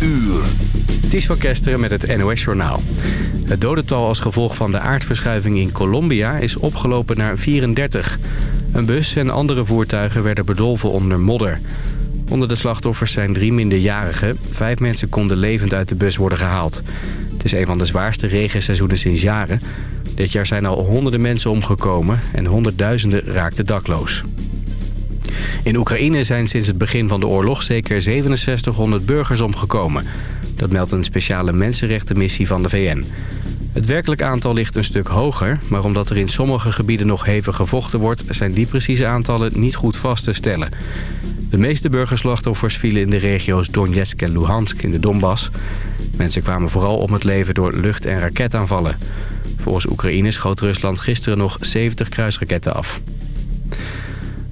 uur. Ties van Kesteren met het NOS-journaal. Het dodental als gevolg van de aardverschuiving in Colombia is opgelopen naar 34. Een bus en andere voertuigen werden bedolven onder modder. Onder de slachtoffers zijn drie minderjarigen. Vijf mensen konden levend uit de bus worden gehaald. Het is een van de zwaarste regenseizoenen sinds jaren. Dit jaar zijn al honderden mensen omgekomen en honderdduizenden raakten dakloos. In Oekraïne zijn sinds het begin van de oorlog zeker 6700 burgers omgekomen. Dat meldt een speciale mensenrechtenmissie van de VN. Het werkelijk aantal ligt een stuk hoger... maar omdat er in sommige gebieden nog hevig gevochten wordt... zijn die precieze aantallen niet goed vast te stellen. De meeste burgerslachtoffers vielen in de regio's Donetsk en Luhansk in de Donbass. Mensen kwamen vooral om het leven door lucht- en raketaanvallen. Volgens Oekraïne schoot Rusland gisteren nog 70 kruisraketten af.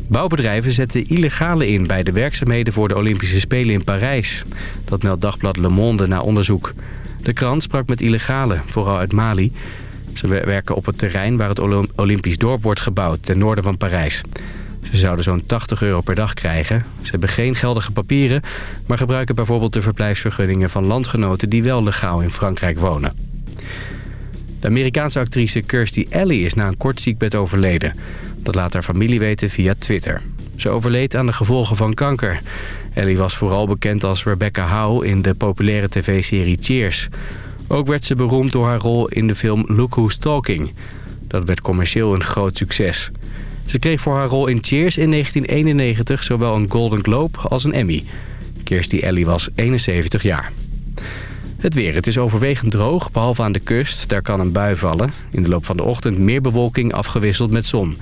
Bouwbedrijven zetten illegale in bij de werkzaamheden voor de Olympische Spelen in Parijs. Dat meldt dagblad Le Monde na onderzoek. De krant sprak met illegale, vooral uit Mali. Ze werken op het terrein waar het Olympisch dorp wordt gebouwd, ten noorden van Parijs. Ze zouden zo'n 80 euro per dag krijgen. Ze hebben geen geldige papieren, maar gebruiken bijvoorbeeld de verblijfsvergunningen van landgenoten die wel legaal in Frankrijk wonen. De Amerikaanse actrice Kirstie Alley is na een kort ziekbed overleden. Dat laat haar familie weten via Twitter. Ze overleed aan de gevolgen van kanker. Ellie was vooral bekend als Rebecca Howe in de populaire tv-serie Cheers. Ook werd ze beroemd door haar rol in de film Look Who's Talking. Dat werd commercieel een groot succes. Ze kreeg voor haar rol in Cheers in 1991 zowel een Golden Globe als een Emmy. Kirstie Ellie was 71 jaar. Het weer. Het is overwegend droog, behalve aan de kust. Daar kan een bui vallen. In de loop van de ochtend meer bewolking afgewisseld met zon.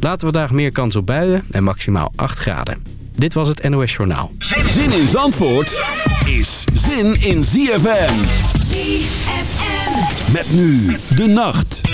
Later vandaag meer kans op buien en maximaal 8 graden. Dit was het NOS Journaal. Zin in Zandvoort is zin in ZFM. ZFM. Met nu de nacht.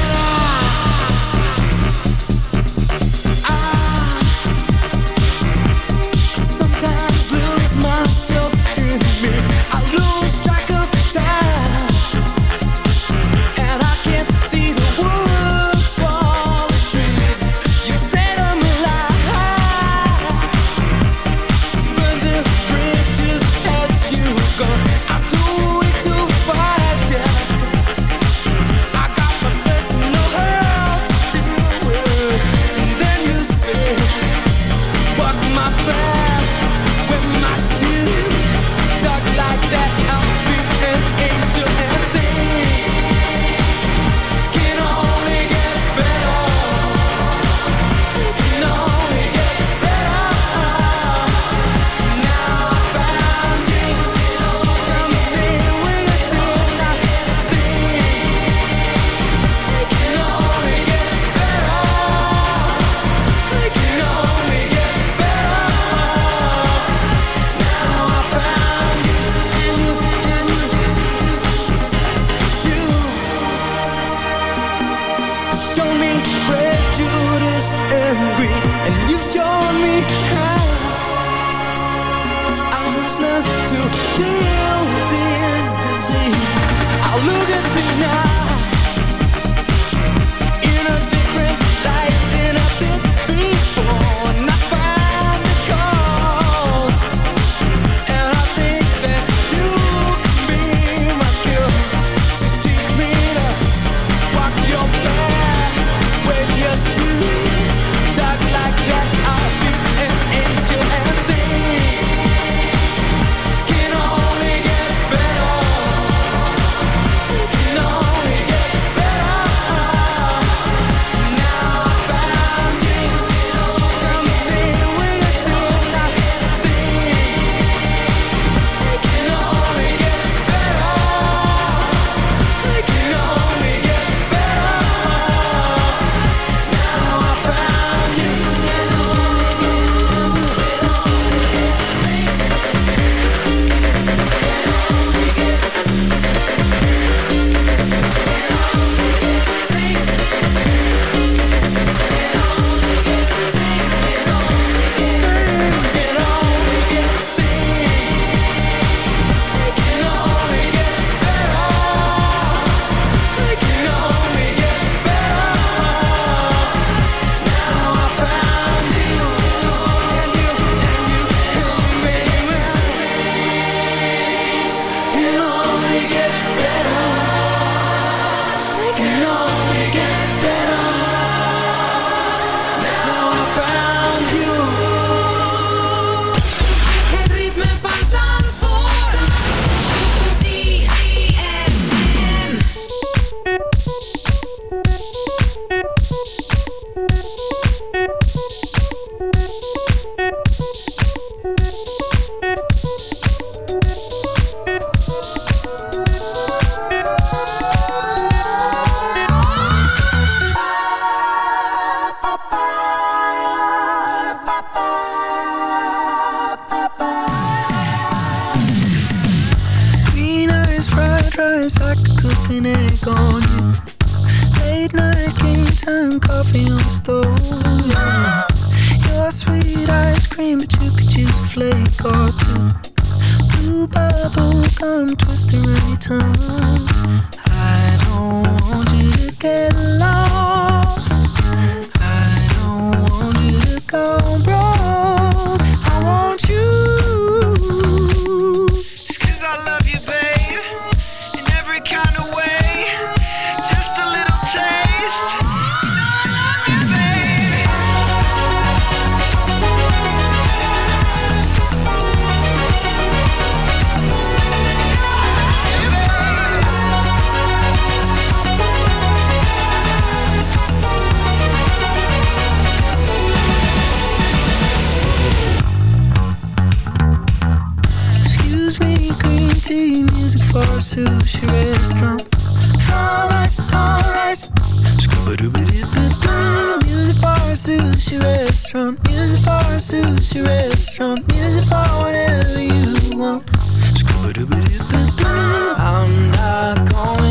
sushi restaurant, music bar, sushi restaurant, music bar, whatever you want. I'm not going.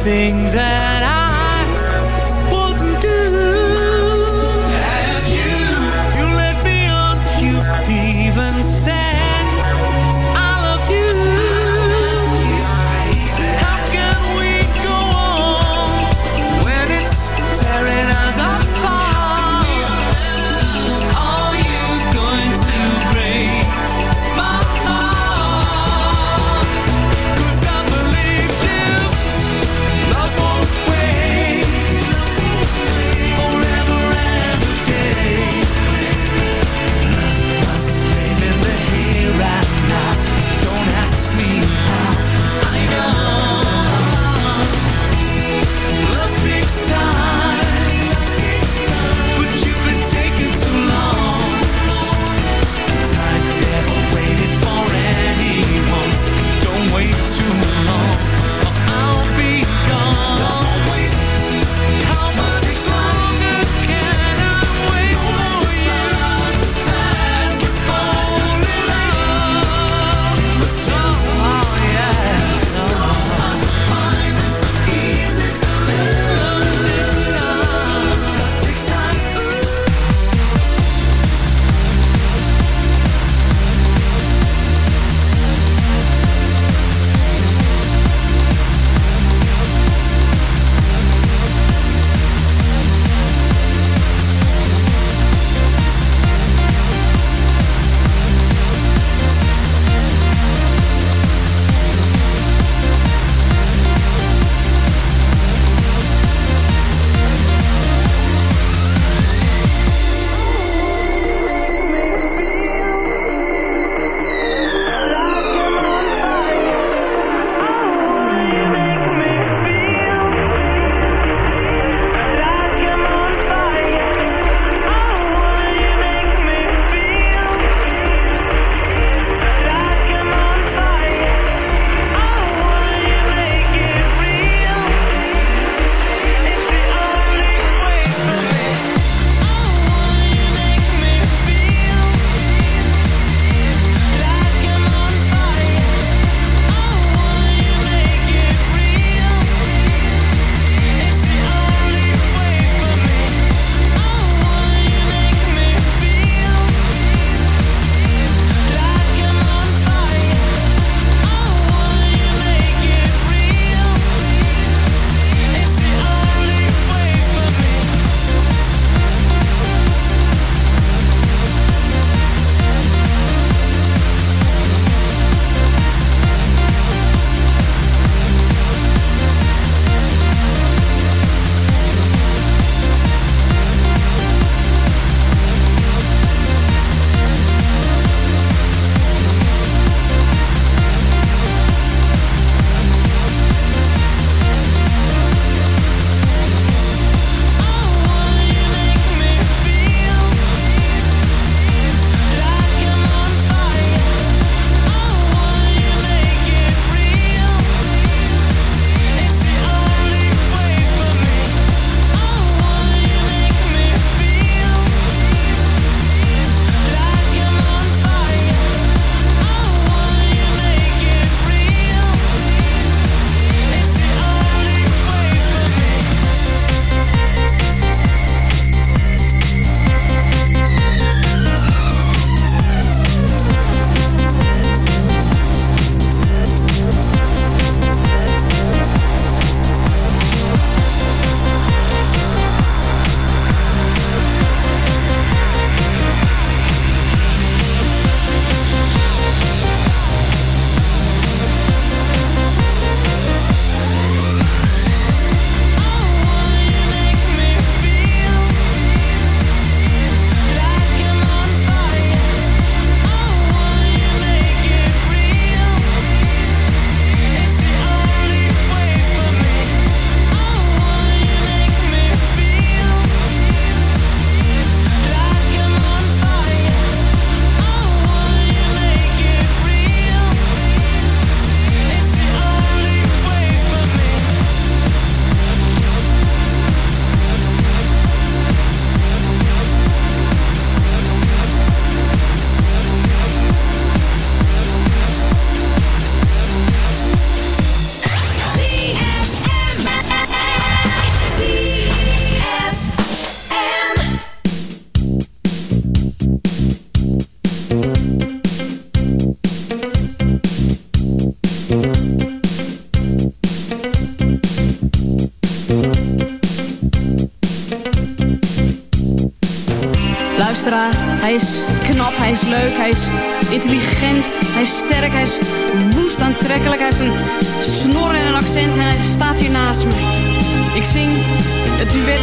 everything that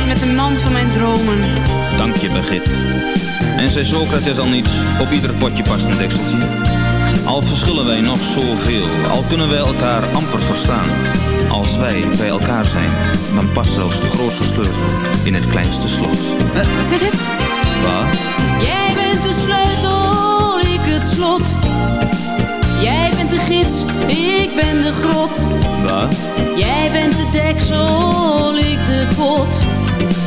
met de man van mijn dromen. Dank je, Begit. En zei Socrates al niets, op ieder potje past een dekseltje. Al verschillen wij nog zoveel, al kunnen wij elkaar amper verstaan. Als wij bij elkaar zijn, dan past zelfs de grootste sleutel in het kleinste slot. Uh, zeg het? Wat? Jij bent de sleutel, ik het slot. Jij bent de gids, ik ben de grot. Wat? Jij bent de deksel, ik de pot.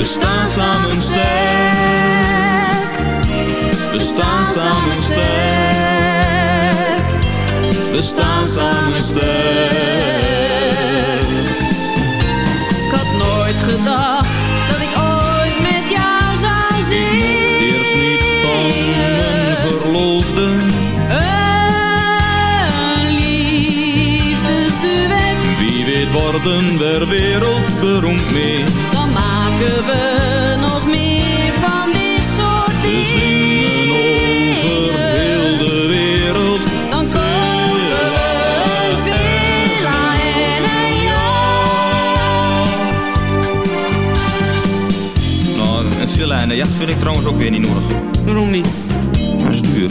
We staan samen sterk. We staan samen sterk. We staan samen sterk. Ik had nooit gedacht dat ik ooit met jou zou zingen. Eerst niet van mijn verloofde. Een liefdesduet, Wie weet worden we wereldberoemd mee. Maken we nog meer van dit soort We dingen. heel de wereld. Dan kopen we een villa en een jacht. Nou, een villa en een jacht vind ik trouwens ook weer niet nodig. Waarom niet? Dat is duur.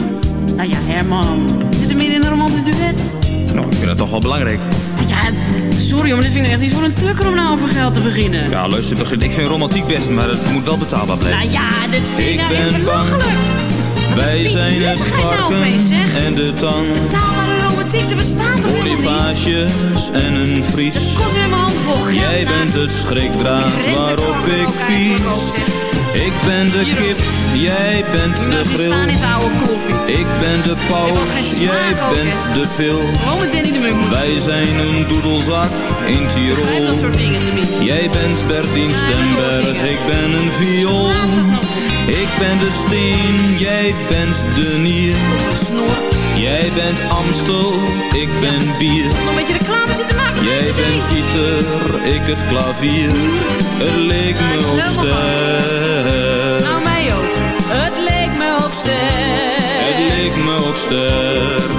Nou ja, Herman. Zit er meer in een romantisch duet? Nou, ik vind dat toch wel belangrijk. Sorry, maar dit vind ik echt niet voor een tukker om nou over geld te beginnen. Ja, luister, ik vind romantiek best, maar het moet wel betaalbaar blijven. Nou ja, dit vind ik nou echt belachelijk. Wij zijn het nou varken en de tang. Betaalbare romantiek, er bestaat toch helemaal niet? En een vries. Het kost weer mijn handen vol. Jij bent de schrikdraad waarop ik pies. Ik ben de kip, jij bent de staan is oude koffie. Ik ben de paus, jij bent de pil. Gewoon met Danny de Munk. Wij zijn een doedelzak in Tirol. dat soort dingen tenminste. Jij bent Bertien Stemberg, ik ben een viool. Niet. Ik ben de steen, jij bent de nier. Jij bent Amstel, ik ben bier. Nog een beetje reclame zitten maken. Jij bent Pieter, ik het klavier. Het leek me ook Het leek me ook sterk.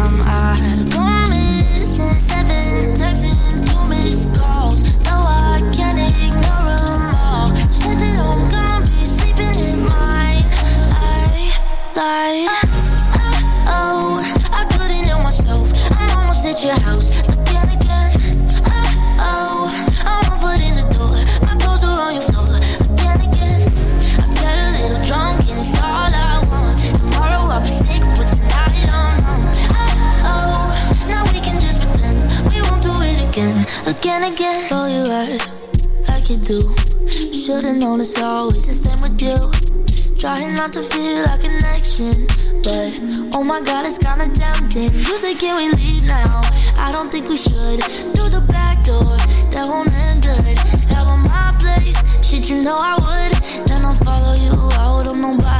am I? do. Should've known it's always the same with you. Trying not to feel a connection, but oh my god, it's kinda tempting. You say, can we leave now? I don't think we should. Through the back door, that won't end good. Out of my place, shit, you know I would. Then I'll follow you out on nobody.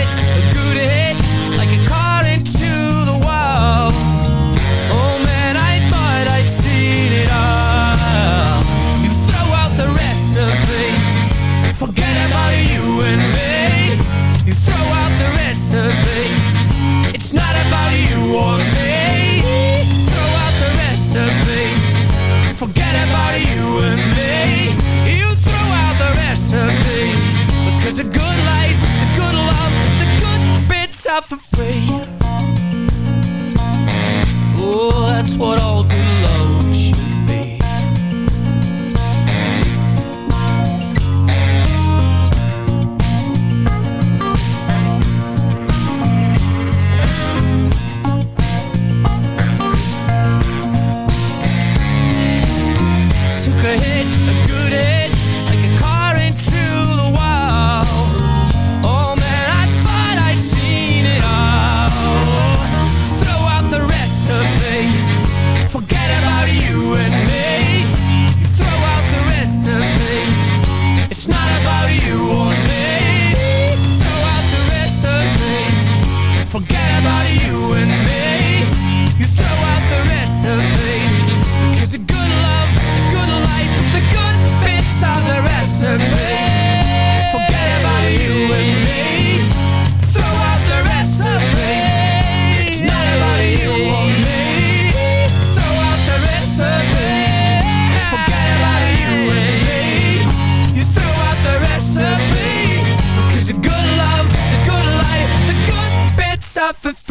a good life, the good love, the good bits are for free. Oh, that's what all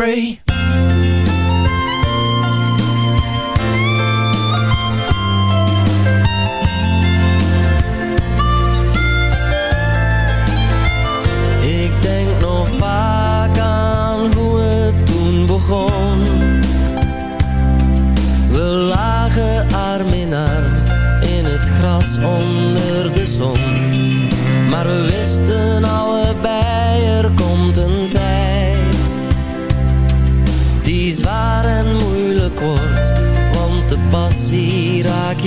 free.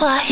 why.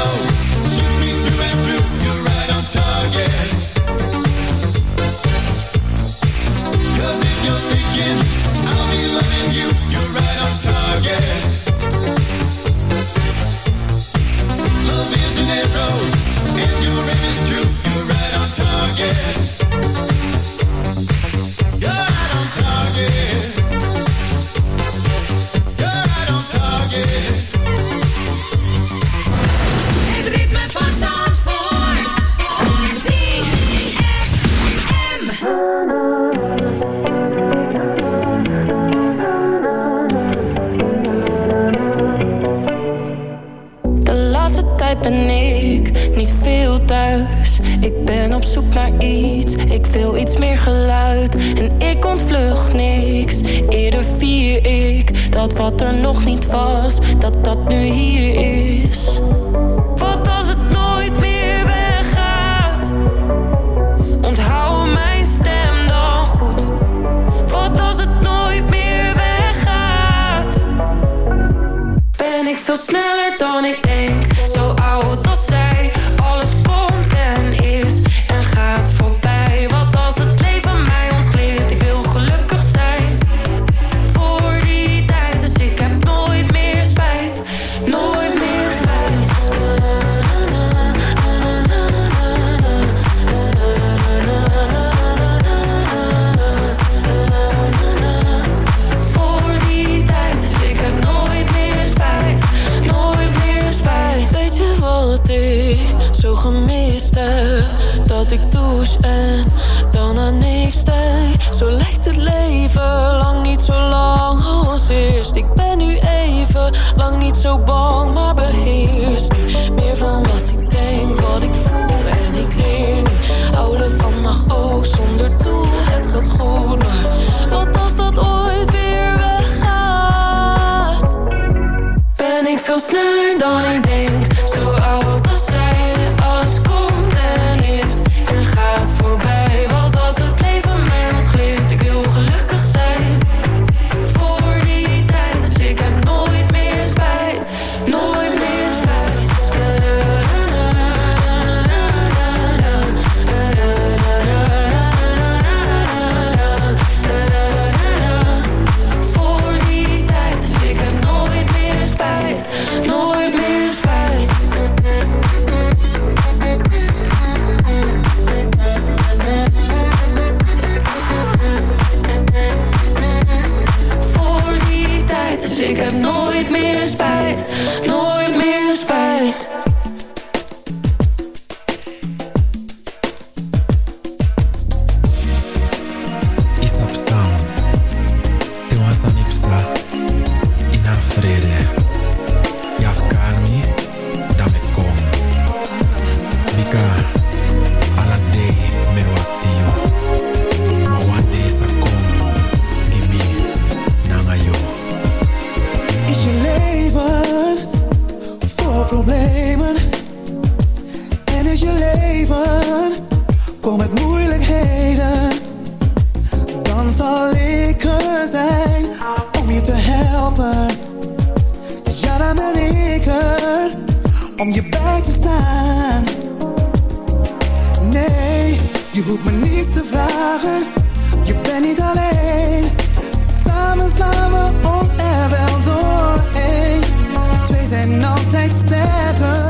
Is so bold. om je bij te staan. Nee, je hoeft me niets te vragen, je bent niet alleen. Samen slaan we ons er wel doorheen. Twee zijn altijd sterker.